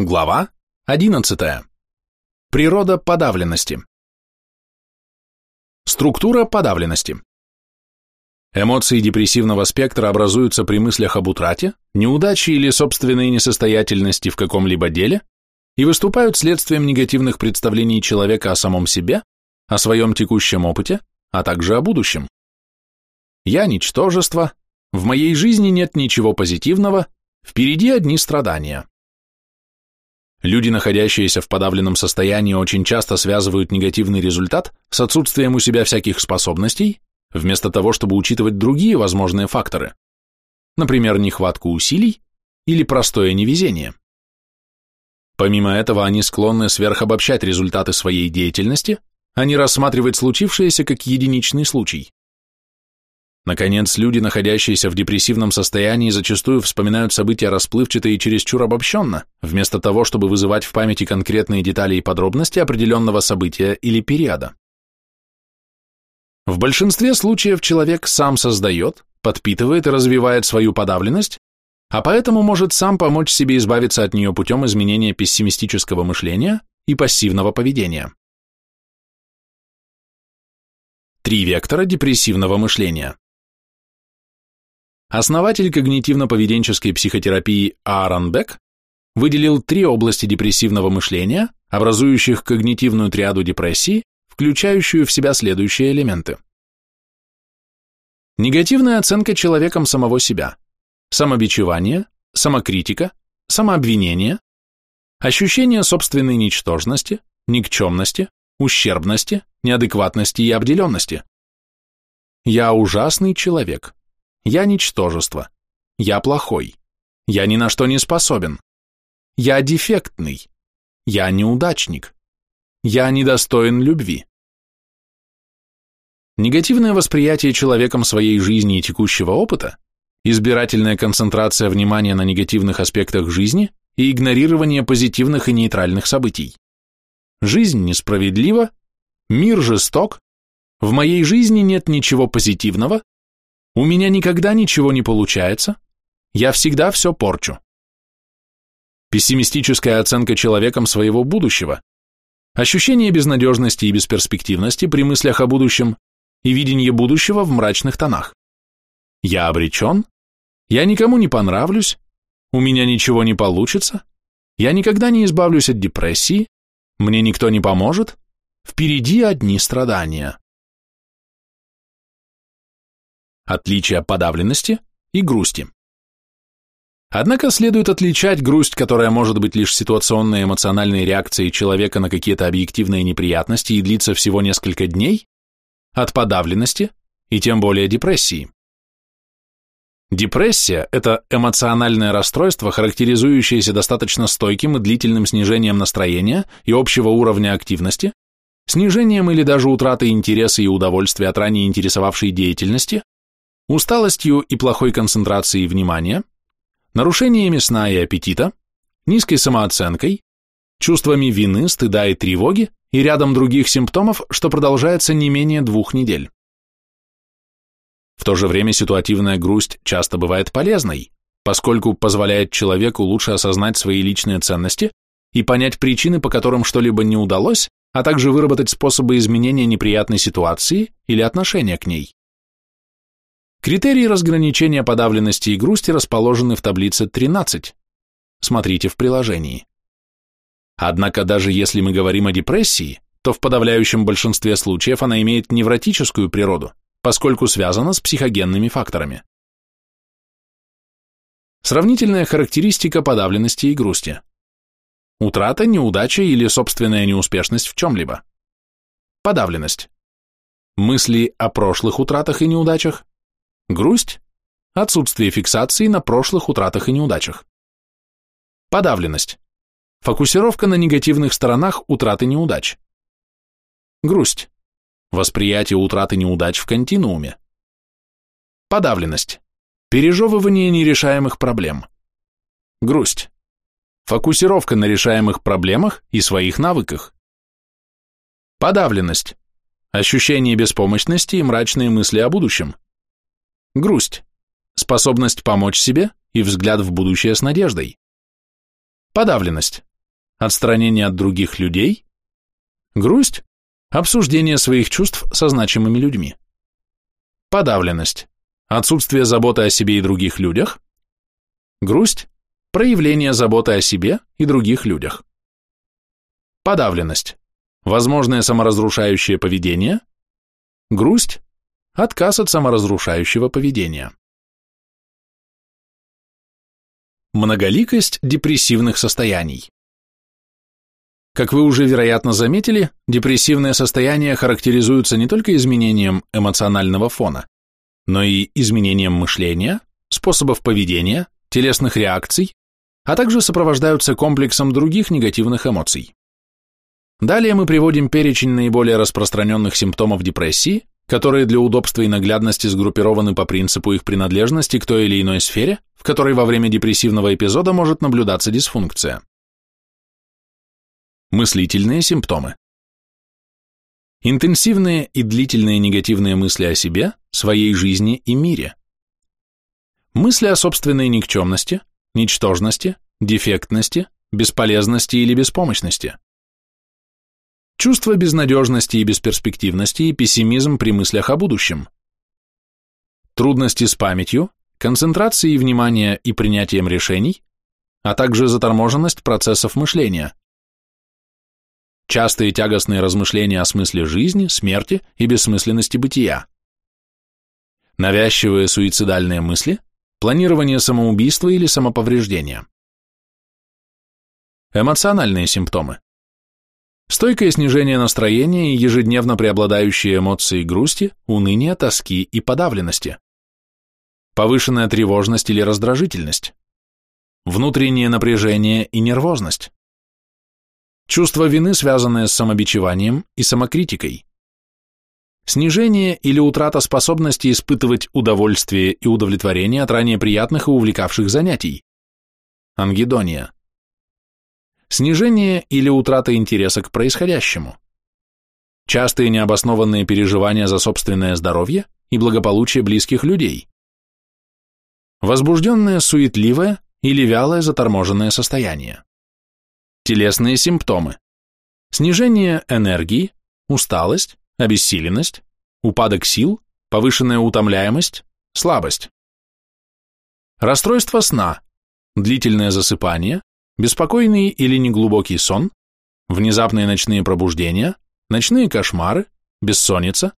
Глава 11. Природа подавленности. Структура подавленности. Эмоции депрессивного спектра образуются при мыслях об утрате, неудаче или собственной несостоятельности в каком-либо деле и выступают следствием негативных представлений человека о самом себе, о своем текущем опыте, а также о будущем. Я – ничтожество, в моей жизни нет ничего позитивного, впереди одни страдания. Люди, находящиеся в подавленном состоянии, очень часто связывают негативный результат с отсутствием у себя всяких способностей, вместо того, чтобы учитывать другие возможные факторы, например, нехватку усилий или простое невезение. Помимо этого, они склонны сверхобобщать результаты своей деятельности, а не рассматривать случившееся как единичный случай. Наконец, люди, находящиеся в депрессивном состоянии, зачастую вспоминают события расплывчато и чересчур обобщенно, вместо того, чтобы вызывать в памяти конкретные детали и подробности определенного события или периода. В большинстве случаев человек сам создает, подпитывает и развивает свою подавленность, а поэтому может сам помочь себе избавиться от нее путем изменения пессимистического мышления и пассивного поведения. Три вектора депрессивного мышления. Основатель когнитивно-поведенческой психотерапии Аарон Бек выделил три области депрессивного мышления, образующих когнитивную триаду депрессии, включающую в себя следующие элементы. Негативная оценка человеком самого себя, самобичевание, самокритика, самообвинение, ощущение собственной ничтожности, никчемности, ущербности, неадекватности и обделенности. Я ужасный человек. Я ничтожество. Я плохой. Я ни на что не способен. Я дефектный. Я неудачник. Я недостоин любви. Негативное восприятие человеком своей жизни и текущего опыта, избирательная концентрация внимания на негативных аспектах жизни и игнорирование позитивных и нейтральных событий. Жизнь несправедлива, мир жесток, в моей жизни нет ничего позитивного, у меня никогда ничего не получается, я всегда все порчу. Пессимистическая оценка человеком своего будущего, ощущение безнадежности и бесперспективности при мыслях о будущем и видение будущего в мрачных тонах. Я обречен, я никому не понравлюсь, у меня ничего не получится, я никогда не избавлюсь от депрессии, мне никто не поможет, впереди одни страдания. Отличие подавленности и грусти. Однако следует отличать грусть, которая может быть лишь ситуационной эмоциональной реакцией человека на какие-то объективные неприятности и длится всего несколько дней, от подавленности и тем более депрессии. Депрессия – это эмоциональное расстройство, характеризующееся достаточно стойким и длительным снижением настроения и общего уровня активности, снижением или даже утратой интереса и удовольствия от ранее интересовавшей деятельности, усталостью и плохой концентрацией внимания, нарушениями сна и аппетита, низкой самооценкой, чувствами вины, стыда и тревоги и рядом других симптомов, что продолжается не менее двух недель. В то же время ситуативная грусть часто бывает полезной, поскольку позволяет человеку лучше осознать свои личные ценности и понять причины, по которым что-либо не удалось, а также выработать способы изменения неприятной ситуации или отношения к ней. Критерии разграничения подавленности и грусти расположены в таблице 13. Смотрите в приложении. Однако даже если мы говорим о депрессии, то в подавляющем большинстве случаев она имеет невротическую природу, поскольку связана с психогенными факторами. Сравнительная характеристика подавленности и грусти. Утрата, неудача или собственная неуспешность в чем-либо. Подавленность. Мысли о прошлых утратах и неудачах, Грусть – отсутствие фиксации на прошлых утратах и неудачах. Подавленность – фокусировка на негативных сторонах утраты неудач. Грусть – восприятие утраты неудач в континууме. Подавленность – пережевывание нерешаемых проблем. Грусть – фокусировка на решаемых проблемах и своих навыках. Подавленность – ощущение беспомощности и мрачные мысли о будущем. Грусть. Способность помочь себе и взгляд в будущее с надеждой. Подавленность. Отстранение от других людей. Грусть. Обсуждение своих чувств со значимыми людьми. Подавленность. Отсутствие заботы о себе и других людях. Грусть. Проявление заботы о себе и других людях. Подавленность. Возможное саморазрушающее поведение. Грусть. Отказ от саморазрушающего поведения. Многоликость депрессивных состояний. Как вы уже, вероятно, заметили, депрессивные состояния характеризуются не только изменением эмоционального фона, но и изменением мышления, способов поведения, телесных реакций, а также сопровождаются комплексом других негативных эмоций. Далее мы приводим перечень наиболее распространенных симптомов депрессии, которые для удобства и наглядности сгруппированы по принципу их принадлежности к той или иной сфере, в которой во время депрессивного эпизода может наблюдаться дисфункция. Мыслительные симптомы. Интенсивные и длительные негативные мысли о себе, своей жизни и мире. Мысли о собственной никчемности, ничтожности, дефектности, бесполезности или беспомощности. Чувство безнадежности и бесперспективности и пессимизм при мыслях о будущем. Трудности с памятью, концентрацией внимания и принятием решений, а также заторможенность процессов мышления. Частые тягостные размышления о смысле жизни, смерти и бессмысленности бытия. Навязчивые суицидальные мысли, планирование самоубийства или самоповреждения. Эмоциональные симптомы. Стойкое снижение настроения и ежедневно преобладающие эмоции грусти, уныния, тоски и подавленности. Повышенная тревожность или раздражительность. Внутреннее напряжение и нервозность. Чувство вины, связанное с самобичеванием и самокритикой. Снижение или утрата способности испытывать удовольствие и удовлетворение от ранее приятных и увлекавших занятий. Ангидония снижение или утрата интереса к происходящему, частые необоснованные переживания за собственное здоровье и благополучие близких людей, возбужденное суетливое или вялое заторможенное состояние, телесные симптомы, снижение энергии, усталость, обессиленность, упадок сил, повышенная утомляемость, слабость, расстройство сна, длительное засыпание, беспокойный или неглубокий сон, внезапные ночные пробуждения, ночные кошмары, бессонница,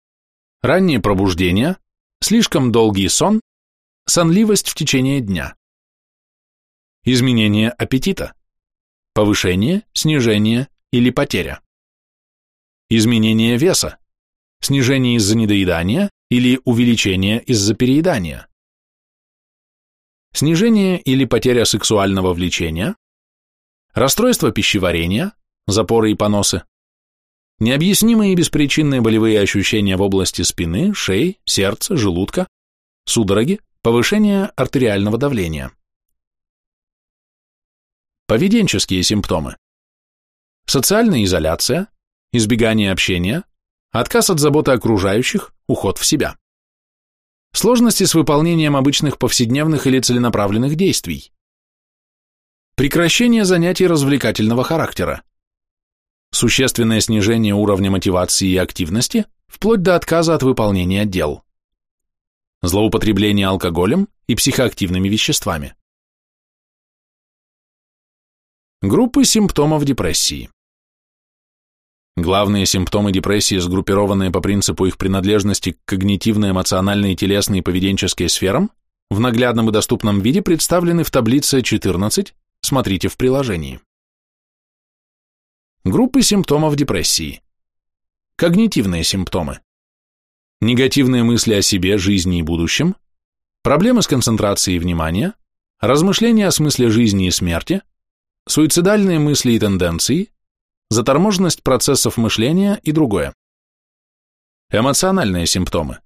ранние пробуждения, слишком долгий сон, сонливость в течение дня. Изменение аппетита, повышение, снижение или потеря. Изменение веса, снижение из-за недоедания или увеличение из-за переедания. Снижение или потеря сексуального влечения, расстройство пищеварения, запоры и поносы, необъяснимые и беспричинные болевые ощущения в области спины, шеи, сердца, желудка, судороги, повышение артериального давления. Поведенческие симптомы. Социальная изоляция, избегание общения, отказ от заботы окружающих, уход в себя. Сложности с выполнением обычных повседневных или целенаправленных действий. Прекращение занятий развлекательного характера. Существенное снижение уровня мотивации и активности, вплоть до отказа от выполнения дел. Злоупотребление алкоголем и психоактивными веществами. Группы симптомов депрессии. Главные симптомы депрессии, сгруппированные по принципу их принадлежности к когнитивно-эмоциональной, телесной и поведенческой сферам, в наглядном и доступном виде представлены в таблице 14 Смотрите в приложении. Группы симптомов депрессии. Когнитивные симптомы. Негативные мысли о себе, жизни и будущем, проблемы с концентрацией внимания, размышления о смысле жизни и смерти, суицидальные мысли и тенденции, заторможенность процессов мышления и другое. Эмоциональные симптомы.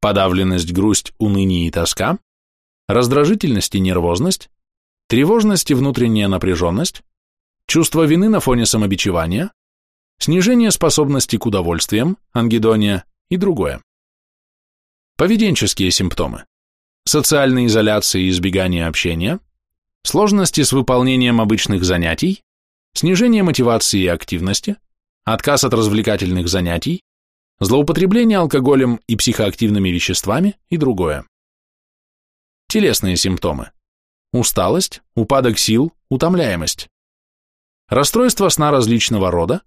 Подавленность, грусть, уныние и тоска, раздражительность и нервозность, тревожность и внутренняя напряженность, чувство вины на фоне самобичевания, снижение способности к удовольствиям, ангидония и другое. Поведенческие симптомы. Социальная изоляция и избегание общения, сложности с выполнением обычных занятий, снижение мотивации и активности, отказ от развлекательных занятий, злоупотребление алкоголем и психоактивными веществами и другое. Телесные симптомы. Усталость, упадок сил, утомляемость. Расстройства сна различного рода,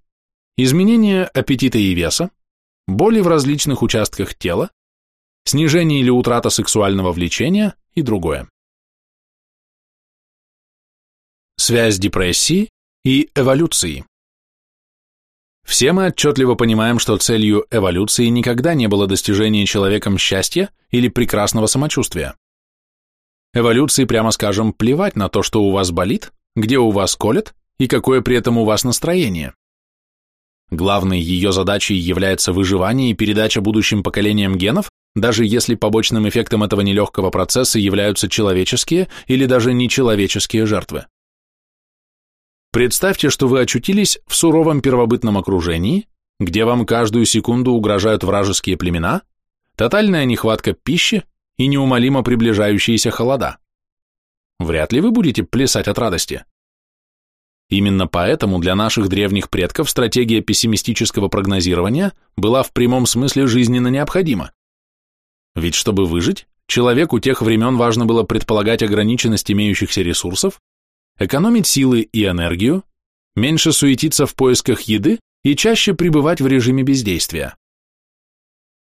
изменение аппетита и веса, боли в различных участках тела, снижение или утрата сексуального влечения и другое. Связь депрессии и эволюции. Все мы отчетливо понимаем, что целью эволюции никогда не было достижение человеком счастья или прекрасного самочувствия. Эволюции, прямо скажем, плевать на то, что у вас болит, где у вас колет и какое при этом у вас настроение. Главной ее задачей является выживание и передача будущим поколениям генов, даже если побочным эффектом этого нелегкого процесса являются человеческие или даже нечеловеческие жертвы. Представьте, что вы очутились в суровом первобытном окружении, где вам каждую секунду угрожают вражеские племена, тотальная нехватка пищи и неумолимо приближающиеся холода. Вряд ли вы будете плясать от радости. Именно поэтому для наших древних предков стратегия пессимистического прогнозирования была в прямом смысле жизненно необходима. Ведь чтобы выжить, человеку тех времен важно было предполагать ограниченность имеющихся ресурсов экономить силы и энергию, меньше суетиться в поисках еды и чаще пребывать в режиме бездействия.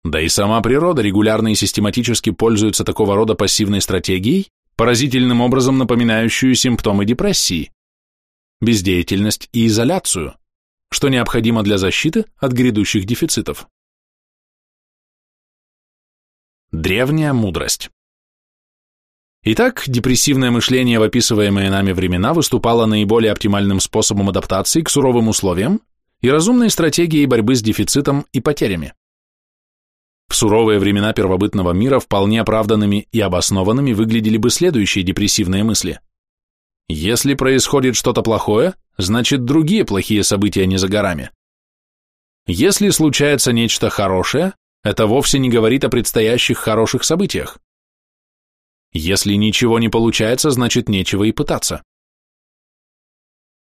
Да и сама природа регулярно и систематически пользуется такого рода пассивной стратегией, поразительным образом напоминающую симптомы депрессии, бездеятельность и изоляцию, что необходимо для защиты от грядущих дефицитов. Древняя мудрость Итак, депрессивное мышление в описываемые нами времена выступало наиболее оптимальным способом адаптации к суровым условиям и разумной стратегией борьбы с дефицитом и потерями. В суровые времена первобытного мира вполне оправданными и обоснованными выглядели бы следующие депрессивные мысли. Если происходит что-то плохое, значит другие плохие события не за горами. Если случается нечто хорошее, это вовсе не говорит о предстоящих хороших событиях. Если ничего не получается, значит нечего и пытаться.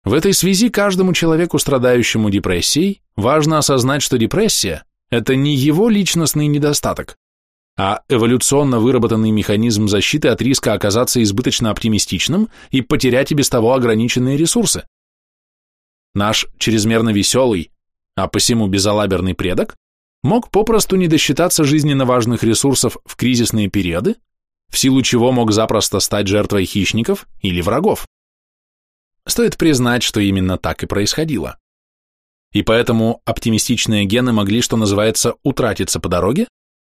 В этой связи каждому человеку, страдающему депрессией, важно осознать, что депрессия – это не его личностный недостаток, а эволюционно выработанный механизм защиты от риска оказаться избыточно оптимистичным и потерять и без того ограниченные ресурсы. Наш чрезмерно веселый, а посему безалаберный предок мог попросту не досчитаться жизненно важных ресурсов в кризисные периоды в силу чего мог запросто стать жертвой хищников или врагов. Стоит признать, что именно так и происходило. И поэтому оптимистичные гены могли, что называется, утратиться по дороге,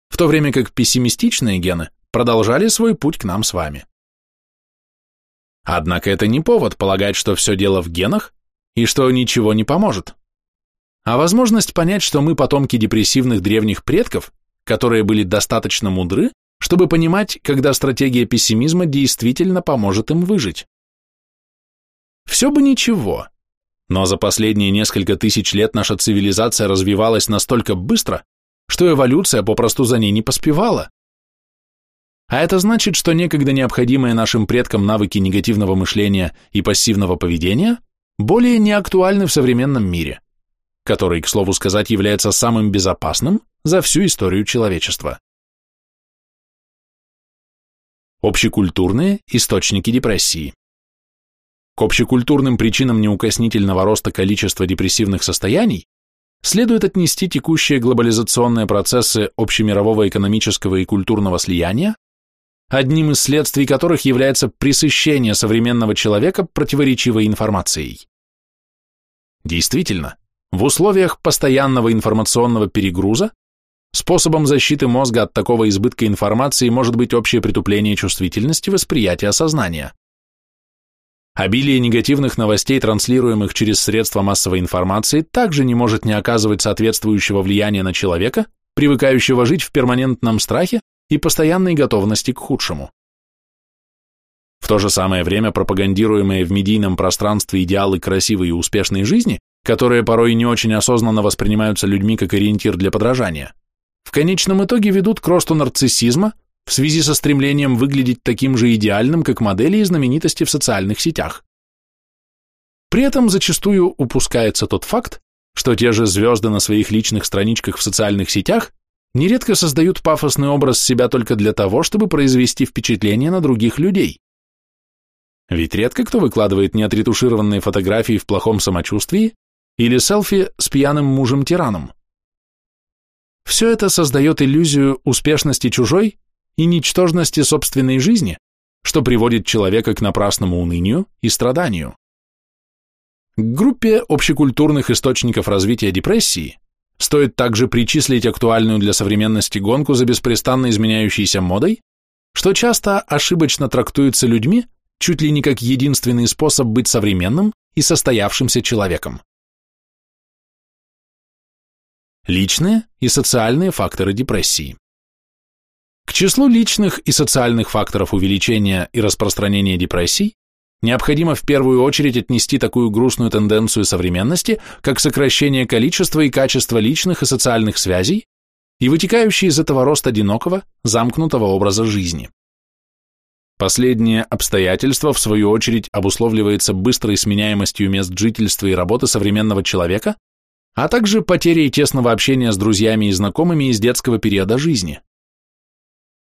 в то время как пессимистичные гены продолжали свой путь к нам с вами. Однако это не повод полагать, что все дело в генах и что ничего не поможет, а возможность понять, что мы потомки депрессивных древних предков, которые были достаточно мудры, чтобы понимать, когда стратегия пессимизма действительно поможет им выжить. Все бы ничего, но за последние несколько тысяч лет наша цивилизация развивалась настолько быстро, что эволюция попросту за ней не поспевала. А это значит, что некогда необходимые нашим предкам навыки негативного мышления и пассивного поведения более не актуальны в современном мире, который, к слову сказать, является самым безопасным за всю историю человечества. Общекультурные источники депрессии. К общекультурным причинам неукоснительного роста количества депрессивных состояний следует отнести текущие глобализационные процессы общемирового экономического и культурного слияния, одним из следствий которых является пресыщение современного человека противоречивой информацией. Действительно, в условиях постоянного информационного перегруза Способом защиты мозга от такого избытка информации может быть общее притупление чувствительности восприятия сознания. Обилие негативных новостей, транслируемых через средства массовой информации, также не может не оказывать соответствующего влияния на человека, привыкающего жить в перманентном страхе и постоянной готовности к худшему. В то же самое время пропагандируемые в медийном пространстве идеалы красивой и успешной жизни, которые порой не очень осознанно воспринимаются людьми как ориентир для подражания, в конечном итоге ведут к росту нарциссизма, в связи со стремлением выглядеть таким же идеальным, как модели и знаменитости в социальных сетях. При этом зачастую упускается тот факт, что те же звезды на своих личных страничках в социальных сетях нередко создают пафосный образ себя только для того, чтобы произвести впечатление на других людей. Ведь редко кто выкладывает неотретушированные фотографии в плохом самочувствии или селфи с пьяным мужем-тираном. Все это создает иллюзию успешности чужой и ничтожности собственной жизни, что приводит человека к напрасному унынию и страданию. К группе общекультурных источников развития депрессии стоит также причислить актуальную для современности гонку за беспрестанно изменяющейся модой, что часто ошибочно трактуется людьми чуть ли не как единственный способ быть современным и состоявшимся человеком. Личные и социальные факторы депрессии. Числу личных и социальных факторов увеличения и распространения депрессий необходимо в первую очередь отнести такую грустную тенденцию современности, как сокращение количества и качества личных и социальных связей и вытекающий из этого рост одинокого, замкнутого образа жизни. Последнее обстоятельство, в свою очередь, обусловливается быстрой сменяемостью мест жительства и работы современного человека а также потерей тесного общения с друзьями и знакомыми из детского периода жизни.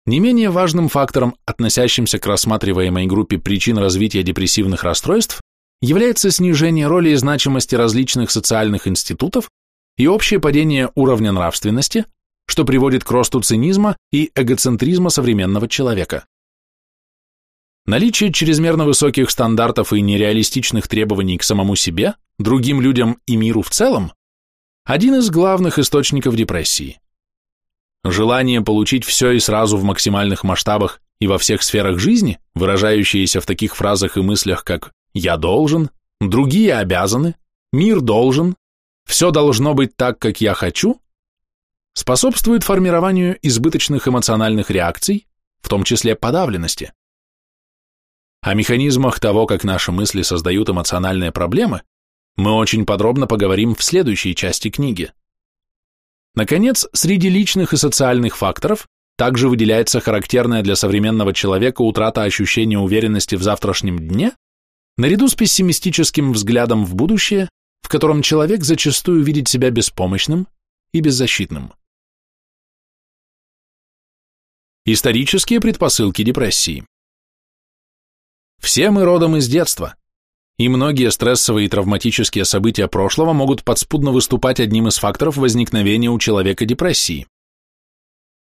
Не менее важным фактором, относящимся к рассматриваемой группе причин развития депрессивных расстройств, является снижение роли и значимости различных социальных институтов и общее падение уровня нравственности, что приводит к росту цинизма и эгоцентризма современного человека. Наличие чрезмерно высоких стандартов и нереалистичных требований к самому себе, другим людям и миру в целом один из главных источников депрессии. Желание получить все и сразу в максимальных масштабах и во всех сферах жизни, выражающееся в таких фразах и мыслях, как «я должен», «другие обязаны», «мир должен», «все должно быть так, как я хочу», способствует формированию избыточных эмоциональных реакций, в том числе подавленности. О механизмах того, как наши мысли создают эмоциональные проблемы, мы очень подробно поговорим в следующей части книги. Наконец, среди личных и социальных факторов также выделяется характерная для современного человека утрата ощущения уверенности в завтрашнем дне, наряду с пессимистическим взглядом в будущее, в котором человек зачастую видит себя беспомощным и беззащитным. Исторические предпосылки депрессии. Все мы родом из детства, и многие стрессовые и травматические события прошлого могут подспудно выступать одним из факторов возникновения у человека депрессии.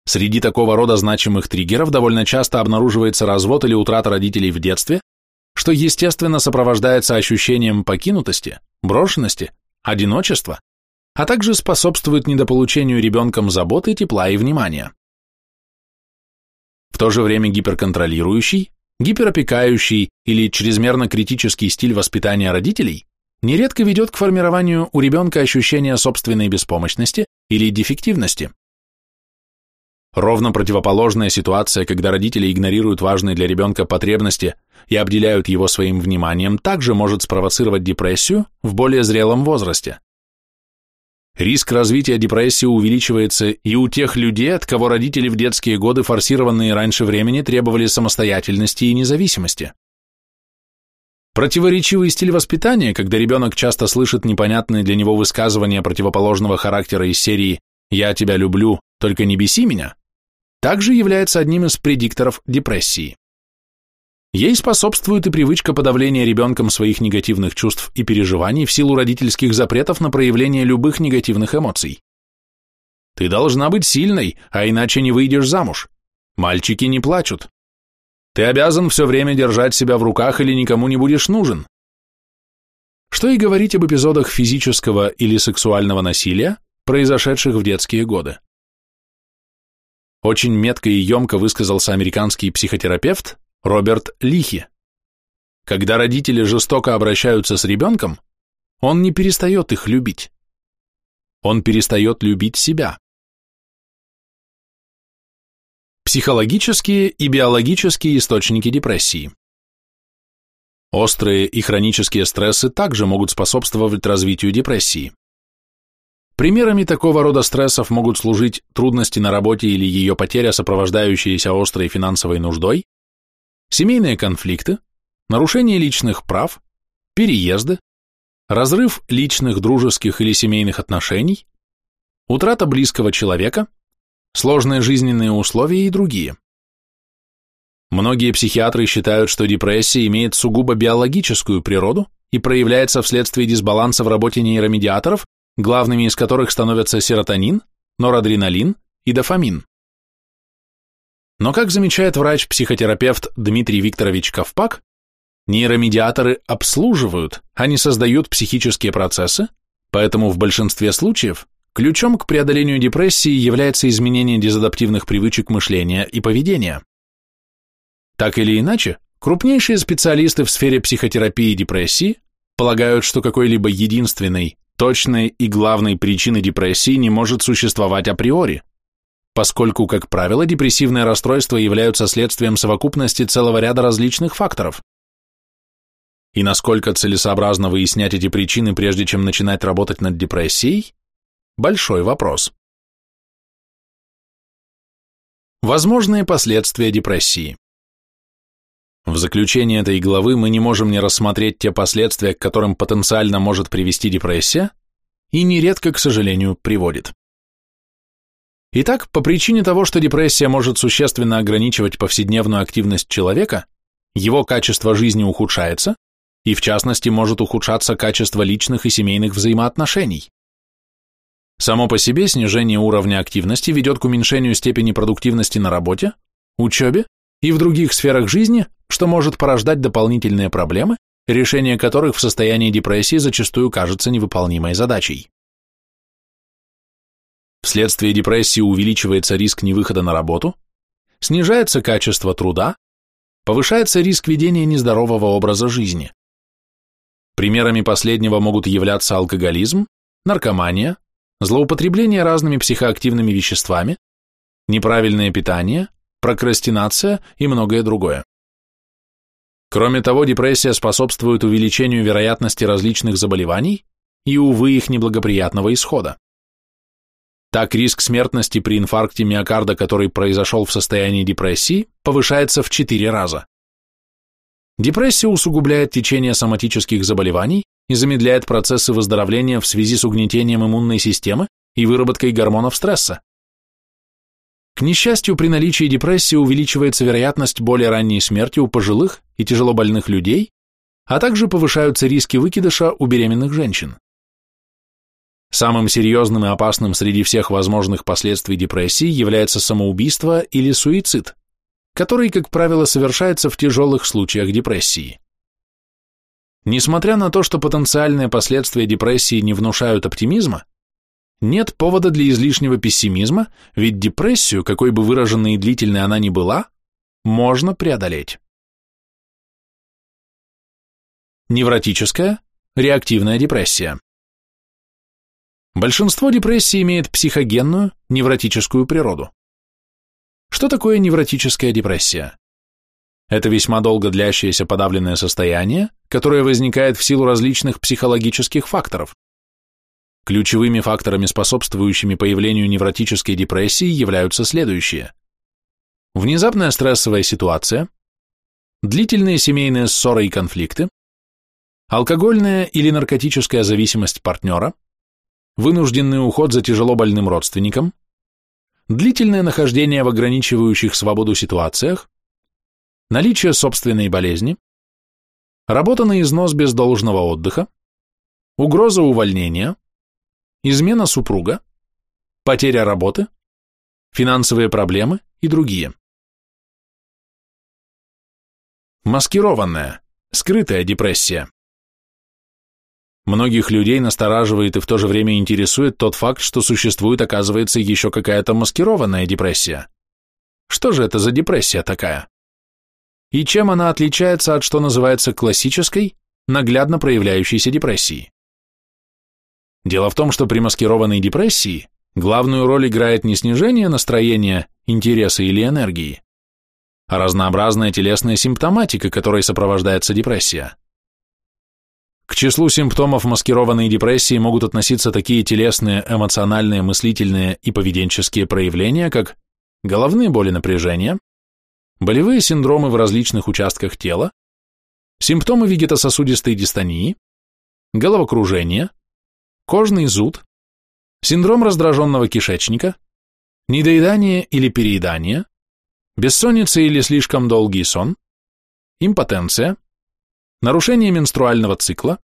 Среди такого рода значимых триггеров довольно часто обнаруживается развод или утрата родителей в детстве, что естественно сопровождается ощущением покинутости, брошенности, одиночества, а также способствует недополучению ребенком заботы, тепла и внимания. В то же время гиперконтролирующий, Гиперопекающий или чрезмерно критический стиль воспитания родителей нередко ведет к формированию у ребенка ощущения собственной беспомощности или дефективности. Ровно противоположная ситуация, когда родители игнорируют важные для ребенка потребности и обделяют его своим вниманием, также может спровоцировать депрессию в более зрелом возрасте. Риск развития депрессии увеличивается и у тех людей, от кого родители в детские годы, форсированные раньше времени, требовали самостоятельности и независимости. Противоречивый стиль воспитания, когда ребенок часто слышит непонятные для него высказывания противоположного характера из серии «я тебя люблю, только не беси меня», также является одним из предикторов депрессии. Ей способствует и привычка подавления ребенком своих негативных чувств и переживаний в силу родительских запретов на проявление любых негативных эмоций. Ты должна быть сильной, а иначе не выйдешь замуж. Мальчики не плачут. Ты обязан все время держать себя в руках или никому не будешь нужен. Что и говорить об эпизодах физического или сексуального насилия, произошедших в детские годы. Очень метко и емко высказался американский психотерапевт Роберт Лихи. Когда родители жестоко обращаются с ребенком, он не перестает их любить. Он перестает любить себя. Психологические и биологические источники депрессии. Острые и хронические стрессы также могут способствовать развитию депрессии. Примерами такого рода стрессов могут служить трудности на работе или ее потеря, сопровождающиеся острой финансовой нуждой, семейные конфликты, нарушение личных прав, переезды, разрыв личных, дружеских или семейных отношений, утрата близкого человека, сложные жизненные условия и другие. Многие психиатры считают, что депрессия имеет сугубо биологическую природу и проявляется вследствие дисбаланса в работе нейромедиаторов, главными из которых становятся серотонин, норадреналин и дофамин. Но, как замечает врач-психотерапевт Дмитрий Викторович Ковпак, нейромедиаторы обслуживают, а не создают психические процессы, поэтому в большинстве случаев ключом к преодолению депрессии является изменение дезадаптивных привычек мышления и поведения. Так или иначе, крупнейшие специалисты в сфере психотерапии и депрессии полагают, что какой-либо единственной, точной и главной причины депрессии не может существовать априори, поскольку, как правило, депрессивные расстройства являются следствием совокупности целого ряда различных факторов. И насколько целесообразно выяснять эти причины, прежде чем начинать работать над депрессией – большой вопрос. Возможные последствия депрессии в заключение этой главы мы не можем не рассмотреть те последствия, к которым потенциально может привести депрессия, и нередко, к сожалению, приводит. Итак, по причине того, что депрессия может существенно ограничивать повседневную активность человека, его качество жизни ухудшается, и в частности может ухудшаться качество личных и семейных взаимоотношений. Само по себе снижение уровня активности ведет к уменьшению степени продуктивности на работе, учебе и в других сферах жизни, что может порождать дополнительные проблемы, решение которых в состоянии депрессии зачастую кажется невыполнимой задачей. Вследствие депрессии увеличивается риск невыхода на работу, снижается качество труда, повышается риск ведения нездорового образа жизни. Примерами последнего могут являться алкоголизм, наркомания, злоупотребление разными психоактивными веществами, неправильное питание, прокрастинация и многое другое. Кроме того, депрессия способствует увеличению вероятности различных заболеваний и, увы, их неблагоприятного исхода. Так риск смертности при инфаркте миокарда, который произошел в состоянии депрессии, повышается в 4 раза. Депрессия усугубляет течение соматических заболеваний и замедляет процессы выздоровления в связи с угнетением иммунной системы и выработкой гормонов стресса. К несчастью, при наличии депрессии увеличивается вероятность более ранней смерти у пожилых и тяжелобольных людей, а также повышаются риски выкидыша у беременных женщин. Самым серьезным и опасным среди всех возможных последствий депрессии является самоубийство или суицид, который, как правило, совершается в тяжелых случаях депрессии. Несмотря на то, что потенциальные последствия депрессии не внушают оптимизма, нет повода для излишнего пессимизма, ведь депрессию, какой бы выраженной и длительной она ни была, можно преодолеть. Невротическая, реактивная депрессия. Большинство депрессий имеет психогенную, невротическую природу. Что такое невротическая депрессия? Это весьма долго длящееся подавленное состояние, которое возникает в силу различных психологических факторов, Ключевыми факторами, способствующими появлению невротической депрессии, являются следующие. Внезапная стрессовая ситуация, длительные семейные ссоры и конфликты, алкогольная или наркотическая зависимость партнера, вынужденный уход за тяжело больным родственником, длительное нахождение в ограничивающих свободу ситуациях, наличие собственной болезни, работа на износ без должного отдыха, угроза увольнения, измена супруга, потеря работы, финансовые проблемы и другие. Маскированная, скрытая депрессия. Многих людей настораживает и в то же время интересует тот факт, что существует, оказывается, еще какая-то маскированная депрессия. Что же это за депрессия такая? И чем она отличается от, что называется, классической, наглядно проявляющейся депрессии? Дело в том, что при маскированной депрессии главную роль играет не снижение настроения, интереса или энергии, а разнообразная телесная симптоматика, которой сопровождается депрессия. К числу симптомов маскированной депрессии могут относиться такие телесные, эмоциональные, мыслительные и поведенческие проявления, как головные боли напряжения, болевые синдромы в различных участках тела, симптомы вегетососудистой дистонии, головокружение, кожный зуд, синдром раздраженного кишечника, недоедание или переедание, бессонница или слишком долгий сон, импотенция, нарушение менструального цикла,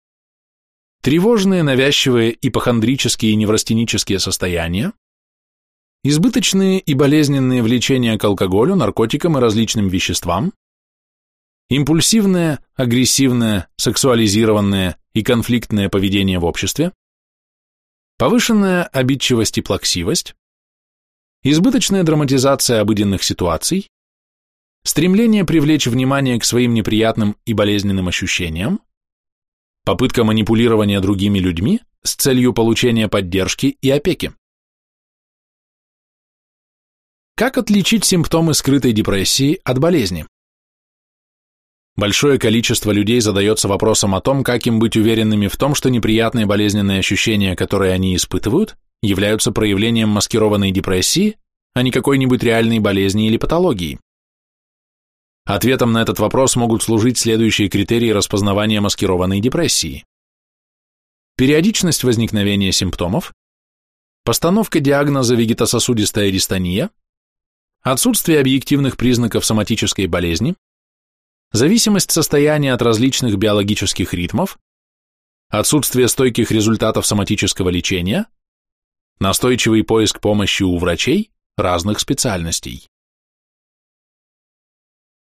тревожные, навязчивые, ипохондрические и неврастенические состояния, избыточные и болезненные влечения к алкоголю, наркотикам и различным веществам, импульсивное, агрессивное, сексуализированное и конфликтное поведение в обществе, повышенная обидчивость и плаксивость, избыточная драматизация обыденных ситуаций, стремление привлечь внимание к своим неприятным и болезненным ощущениям, попытка манипулирования другими людьми с целью получения поддержки и опеки. Как отличить симптомы скрытой депрессии от болезни? Большое количество людей задается вопросом о том, как им быть уверенными в том, что неприятные болезненные ощущения, которые они испытывают, являются проявлением маскированной депрессии, а не какой-нибудь реальной болезни или патологии. Ответом на этот вопрос могут служить следующие критерии распознавания маскированной депрессии. Периодичность возникновения симптомов, постановка диагноза вегетососудистая дистония, отсутствие объективных признаков соматической болезни, зависимость состояния от различных биологических ритмов, отсутствие стойких результатов соматического лечения, настойчивый поиск помощи у врачей разных специальностей.